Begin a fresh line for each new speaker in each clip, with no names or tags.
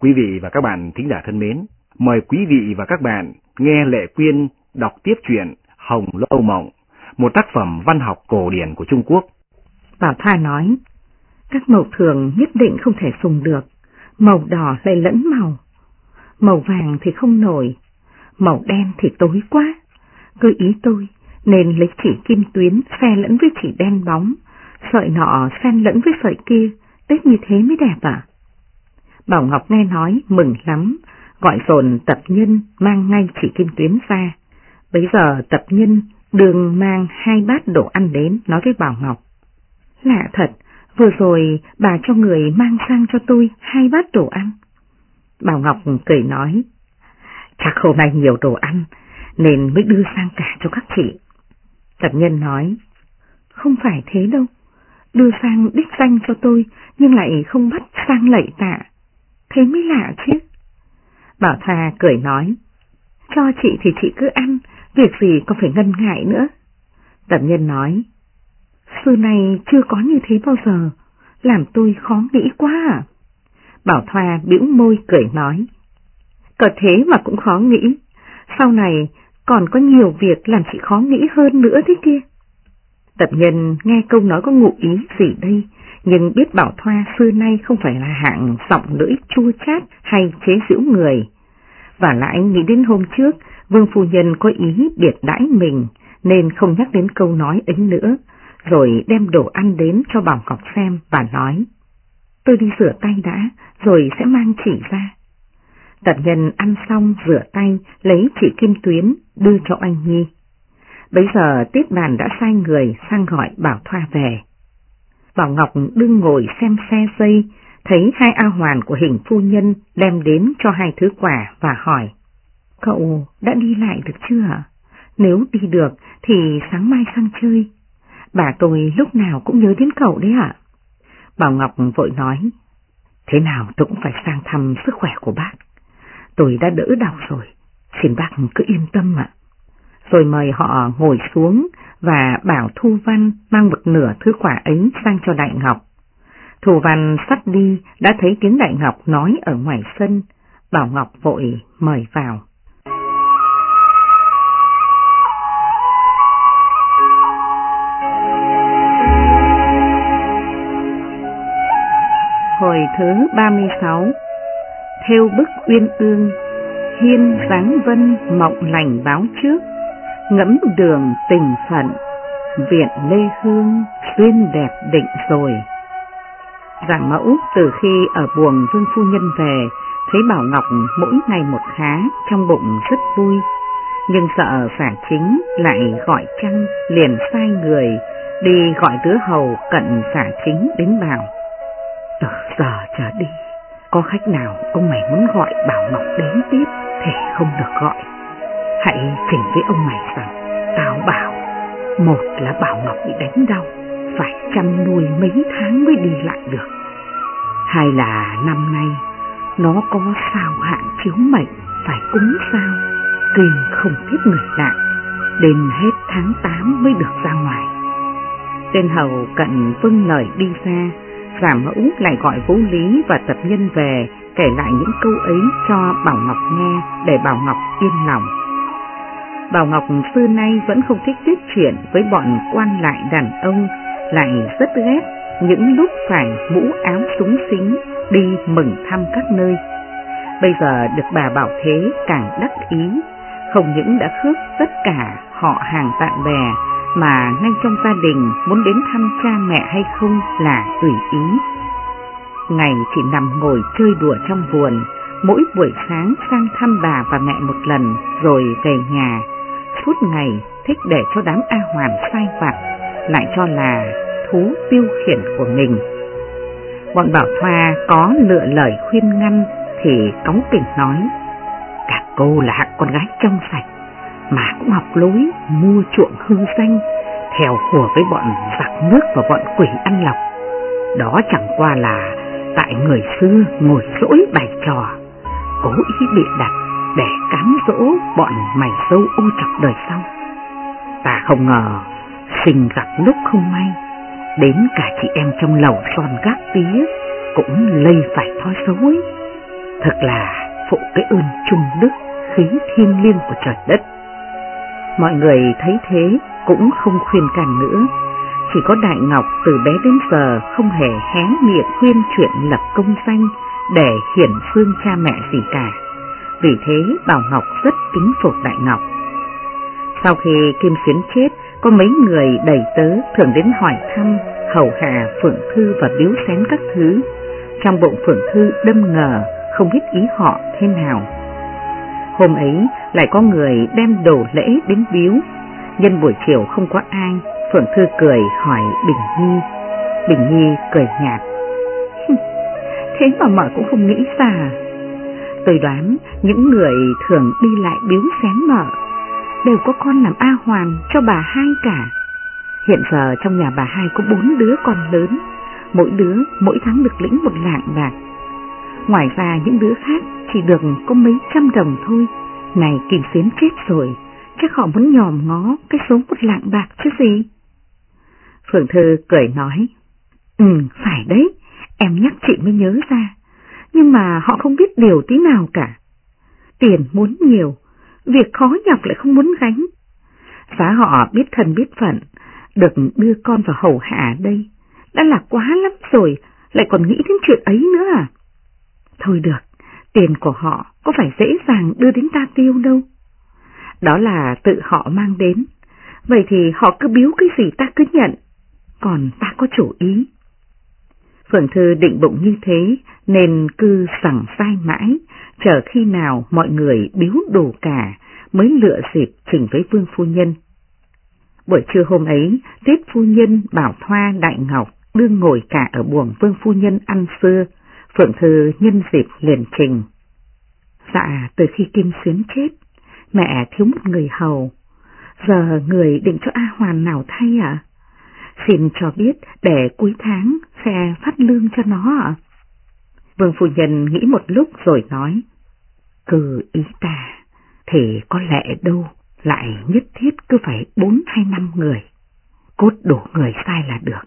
Quý vị và các bạn thính giả thân mến, mời quý vị và các bạn nghe Lệ Quyên đọc tiếp truyện Hồng Lâu Mộng, một tác phẩm văn học cổ điển của Trung Quốc.
Bảo Thoa nói, các màu thường nhất định không thể dùng được, màu đỏ lại lẫn màu, màu vàng thì không nổi, màu đen thì tối quá. Cứ ý tôi nên lấy chỉ kim tuyến xe lẫn với chỉ đen bóng, sợi nọ xen lẫn với sợi kia, tết như thế mới đẹp à? Bảo Ngọc nghe nói mừng lắm, gọi dồn tập nhân mang ngay chỉ kim tuyến ra. Bây giờ tập nhân đường mang hai bát đồ ăn đến nói với Bảo Ngọc. Lạ thật, vừa rồi bà cho người mang sang cho tôi hai bát đồ ăn. Bảo Ngọc cười nói, chắc hôm nay nhiều đồ ăn nên mới đưa sang cả cho các chị. Tập nhân nói, không phải thế đâu, đưa sang đích danh cho tôi nhưng lại không bắt sang lạy tạ, thế mới lạ chứ. Bảo Thà cười nói, cho chị thì chị cứ ăn, việc gì có phải ngân ngại nữa. Tập nhân nói, xưa này chưa có như thế bao giờ, làm tôi khó nghĩ quá à. Bảo Thoa bĩu môi cười nói, có thế mà cũng khó nghĩ, sau này còn có nhiều việc làm chị khó nghĩ hơn nữa thế kia. Tập nhân nghe câu nói có ngụ ý gì đây, nhưng biết Bảo Thoa xưa nay không phải là hạng giọng lưỡi chua chát hay chế giễu người. Và lại nghĩ đến hôm trước, Vương Phu Nhân có ý biệt đãi mình, nên không nhắc đến câu nói ấy nữa, rồi đem đồ ăn đến cho Bảo Ngọc xem và nói. Tôi đi rửa tay đã, rồi sẽ mang chỉ ra. Tật nhân ăn xong rửa tay, lấy chỉ kim tuyến, đưa cho anh Nhi. Bây giờ tiếp đàn đã sai người sang gọi Bảo Thoa về. Bảo Ngọc đương ngồi xem xe dây, thấy hai A hoàn của hình phu nhân đem đến cho hai thứ quà và hỏi. Cậu đã đi lại được chưa Nếu đi được thì sáng mai sang chơi. Bà tôi lúc nào cũng nhớ đến cậu đấy ạ. Bảo Ngọc vội nói, thế nào tôi cũng phải sang thăm sức khỏe của bác. Tôi đã đỡ đau rồi, xin bác cứ yên tâm ạ. Rồi mời họ ngồi xuống và bảo Thu Văn mang một nửa thứ quả ấy sang cho Đại Ngọc. Thu Văn sắp đi đã thấy tiếng Đại Ngọc nói ở ngoài sân, Bảo Ngọc vội mời vào. Hồi thứ 36 Theo bức uyên ương Hiên dáng vân mộng lành báo trước Ngẫm đường tình phận Viện Lê Hương xuyên đẹp định rồi. Giảng mẫu từ khi ở buồng Vương Phu Nhân về Thấy Bảo Ngọc mỗi ngày một khá Trong bụng rất vui. Nhưng sợ phản chính lại gọi trăng Liền sai người Đi gọi đứa hầu cận phản chính đến bảo. Từ giờ trở đi, có khách nào ông mày muốn gọi Bảo Ngọc đến tiếp thì không được gọi. Hãy trình với ông mày rằng, tao bảo, một là Bảo Ngọc bị đánh đau, phải chăm nuôi mấy tháng mới đi lại được. Hai là năm nay, nó có sao hạn chiếu mệnh, phải cúng sao, kinh không tiếp người lạ, đến hết tháng 8 mới được ra ngoài. Tên hầu cận vâng lời đi ra, Giả mẫu lại gọi Vũ Lý và tập nhân về kể lại những câu ấy cho Bảo Ngọc nghe để Bảo Ngọc yên lòng. Bảo Ngọc xưa nay vẫn không thích tiếp chuyện với bọn quan lại đàn ông, lại rất ghét những lúc phải mũ áo súng xính đi mừng thăm các nơi. Bây giờ được bà Bảo Thế càng đắc ý, không những đã khước tất cả họ hàng bạn bè mà ngay trong gia đình muốn đến thăm cha mẹ hay không là tùy ý. Ngày chỉ nằm ngồi chơi đùa trong vườn, mỗi buổi sáng sang thăm bà và mẹ một lần rồi về nhà. Suốt ngày thích để cho đám A Hoàn sai vặt, lại cho là thú tiêu khiển của mình. Bọn Bảo Thoa có lựa lời khuyên ngăn thì cống kỉnh nói, các cô là con gái trong sạch, mà cũng học lối mua chuộng hư danh, theo hùa với bọn giặc nước và bọn quỷ ăn lọc. Đó chẳng qua là tại người xưa ngồi dỗi bài trò, cố ý bị đặt để cám dỗ bọn mày dâu ô trọc đời sau. Ta không ngờ sinh gặp lúc không may, đến cả chị em trong lầu son gác tía cũng lây phải thói xấu ấy. Thật là phụ cái ơn trung đức khí thiên liêng của trời đất. Mọi người thấy thế cũng không khuyên can nữa, chỉ có Đại Ngọc từ bé đến giờ không hề hé miệng khuyên chuyện lập công danh để hiển phương cha mẹ gì cả. Vì thế Bảo Ngọc rất kính phục Đại Ngọc. Sau khi Kim Xuyến chết, có mấy người đầy tớ thường đến hỏi thăm, hầu hạ Phượng Thư và biếu xén các thứ. Trong bụng Phượng Thư đâm ngờ, không biết ý họ thế nào. Hôm ấy lại có người đem đồ lễ đến biếu, nhân buổi chiều không có ai, Phượng Thư cười hỏi Bình Nhi. Bình Nhi cười nhạt. Thế mà mợ cũng không nghĩ ra. Tôi đoán những người thường đi lại biếu xén mợ đều có con làm A Hoàn cho bà hai cả. Hiện giờ trong nhà bà hai có bốn đứa con lớn, mỗi đứa mỗi tháng được lĩnh một lạng bạc. Ngoài ra những đứa khác chỉ được có mấy trăm đồng thôi. Này kìm xến chết rồi, chắc họ muốn nhòm ngó cái số một lạng bạc chứ gì. Phượng Thư cười nói, Ừ, phải đấy, em nhắc chị mới nhớ ra, nhưng mà họ không biết điều tí nào cả. Tiền muốn nhiều, việc khó nhọc lại không muốn gánh. Giá họ biết thân biết phận, được đưa con vào hầu hạ đây, đã là quá lắm rồi, lại còn nghĩ đến chuyện ấy nữa à? Thôi được, tiền của họ có phải dễ dàng đưa đến ta tiêu đâu. Đó là tự họ mang đến, vậy thì họ cứ biếu cái gì ta cứ nhận, còn ta có chủ ý. Phượng Thư định bụng như thế nên cứ sẵn sai mãi, chờ khi nào mọi người biếu đủ cả mới lựa dịp trình với Vương Phu Nhân. Buổi trưa hôm ấy, Tiết Phu Nhân, Bảo Thoa, Đại Ngọc đương ngồi cả ở buồng Vương Phu Nhân ăn xưa, Phượng Thư nhân dịp liền trình. Dạ, từ khi Kim Xuyến chết, mẹ thiếu một người hầu, giờ người định cho A Hoàn nào thay ạ? Xin cho biết để cuối tháng xe phát lương cho nó ạ. Vương Phu Nhân nghĩ một lúc rồi nói, cứ ý ta, thì có lẽ đâu lại nhất thiết cứ phải bốn hay năm người. Cốt đủ người sai là được,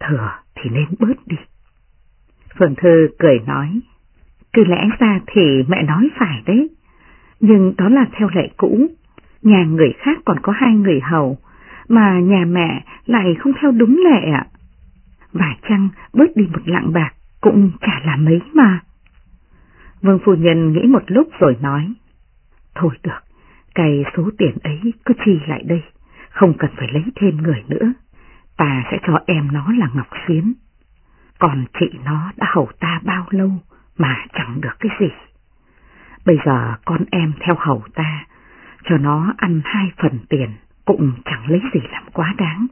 thừa thì nên bớt đi. Phượng Thư cười nói, cứ lẽ ra thì mẹ nói phải đấy, nhưng đó là theo lệ cũ, nhà người khác còn có hai người hầu, mà nhà mẹ lại không theo đúng lệ ạ. Và chăng bớt đi một lạng bạc cũng chả là mấy mà. Vương Phu Nhân nghĩ một lúc rồi nói, thôi được, cái số tiền ấy cứ chi lại đây, không cần phải lấy thêm người nữa, ta sẽ cho em nó là Ngọc Xuyến. Còn chị nó đã hầu ta bao lâu mà chẳng được cái gì. Bây giờ con em theo hầu ta, cho nó ăn hai phần tiền cũng chẳng lấy gì làm quá đáng.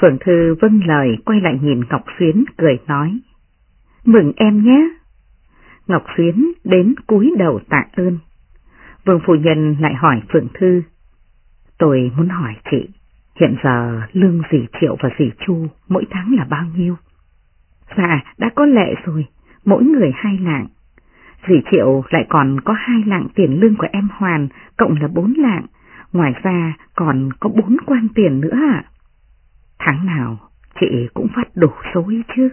Phượng Thư vâng lời quay lại nhìn Ngọc Xuyến cười nói, mừng em nhé. Ngọc Xuyến đến cúi đầu tạ ơn. Vương Phu Nhân lại hỏi Phượng Thư, tôi muốn hỏi chị, hiện giờ lương dì Triệu và dì Chu mỗi tháng là bao nhiêu? Dạ, đã có lệ rồi, mỗi người hai lạng. Dì Triệu lại còn có hai lạng tiền lương của em Hoàn, cộng là bốn lạng, ngoài ra còn có bốn quan tiền nữa ạ. Tháng nào chị cũng phát đủ số ấy chứ.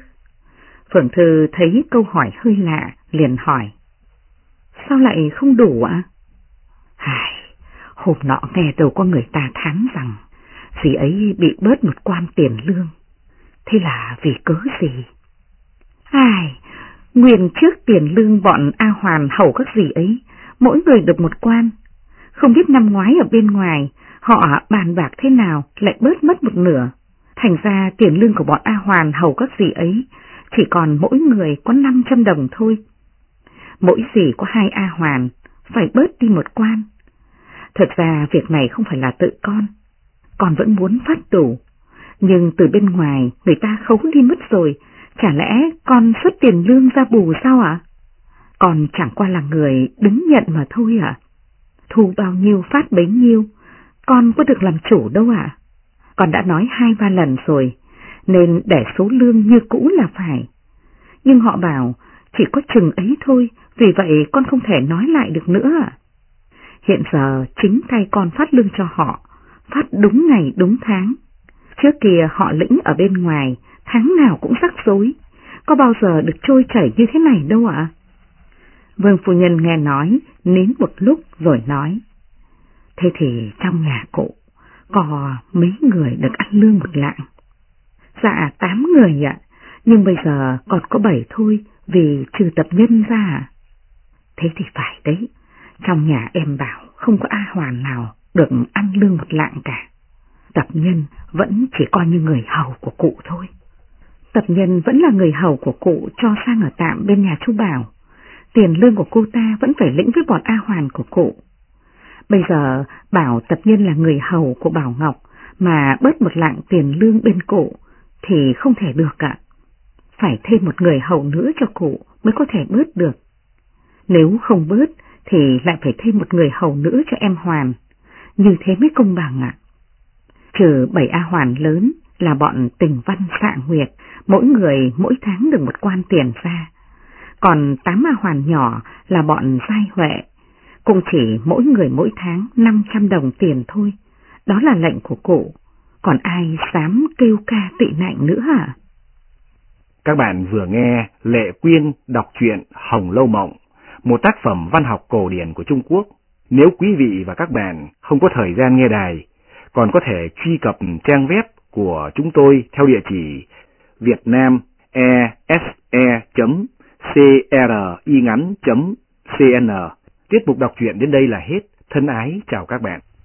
Phượng Thư thấy câu hỏi hơi lạ, liền hỏi. Sao lại không đủ ạ? Hài, hôm nọ nghe đầu có người ta thán rằng dì ấy bị bớt một quan tiền lương. Thế là vì cớ gì? Ai, nguyên trước tiền lương bọn A Hoàn hầu các gì ấy, mỗi người được một quan. Không biết năm ngoái ở bên ngoài, họ bàn bạc thế nào lại bớt mất một nửa. Thành ra tiền lương của bọn A Hoàn hầu các gì ấy chỉ còn mỗi người có 500 đồng thôi. Mỗi gì có hai A Hoàn, phải bớt đi một quan. Thật ra việc này không phải là tự con, con vẫn muốn phát đủ, nhưng từ bên ngoài người ta khấu đi mất rồi, chả lẽ con xuất tiền lương ra bù sao ạ? Con chẳng qua là người đứng nhận mà thôi ạ. Thu bao nhiêu phát bấy nhiêu, con có được làm chủ đâu ạ. Con đã nói hai ba lần rồi, nên để số lương như cũ là phải. Nhưng họ bảo chỉ có chừng ấy thôi, vì vậy con không thể nói lại được nữa ạ. Hiện giờ chính tay con phát lương cho họ, phát đúng ngày đúng tháng. Trước kia họ lĩnh ở bên ngoài, tháng nào cũng rắc rối, có bao giờ được trôi chảy như thế này đâu ạ. Vương phu nhân nghe nói, nín một lúc rồi nói. Thế thì trong nhà cụ, có mấy người được ăn lương một lạng? Dạ, tám người ạ, nhưng bây giờ còn có bảy thôi vì trừ tập nhân ra. Thế thì phải đấy, trong nhà em bảo không có A Hoàn nào được ăn lương một lạng cả. Tập nhân vẫn chỉ coi như người hầu của cụ thôi. Tập nhân vẫn là người hầu của cụ cho sang ở tạm bên nhà chú Bảo. Tiền lương của cô ta vẫn phải lĩnh với bọn A Hoàn của cụ. Bây giờ bảo tập nhân là người hầu của Bảo Ngọc mà bớt một lạng tiền lương bên cụ thì không thể được ạ. Phải thêm một người hầu nữa cho cụ mới có thể bớt được. Nếu không bớt thì lại phải thêm một người hầu nữa cho em Hoàn. Như thế mới công bằng ạ. Trừ bảy A Hoàn lớn là bọn tình văn xạ nguyệt, mỗi người mỗi tháng được một quan tiền ra. Còn tám A Hoàn nhỏ là bọn giai huệ, cũng chỉ mỗi người mỗi tháng 500 đồng tiền thôi. Đó là lệnh của cụ, còn ai dám kêu ca tị nạnh nữa hả?
Các bạn vừa nghe Lệ Quyên đọc truyện Hồng Lâu Mộng, một tác phẩm văn học cổ điển của Trung Quốc. Nếu quý vị và các bạn không có thời gian nghe đài, còn có thể truy cập trang web của chúng tôi theo địa chỉ vietnamese vietnamese.cringắn.cn. Tiết mục đọc truyện đến đây là hết. Thân ái chào các bạn.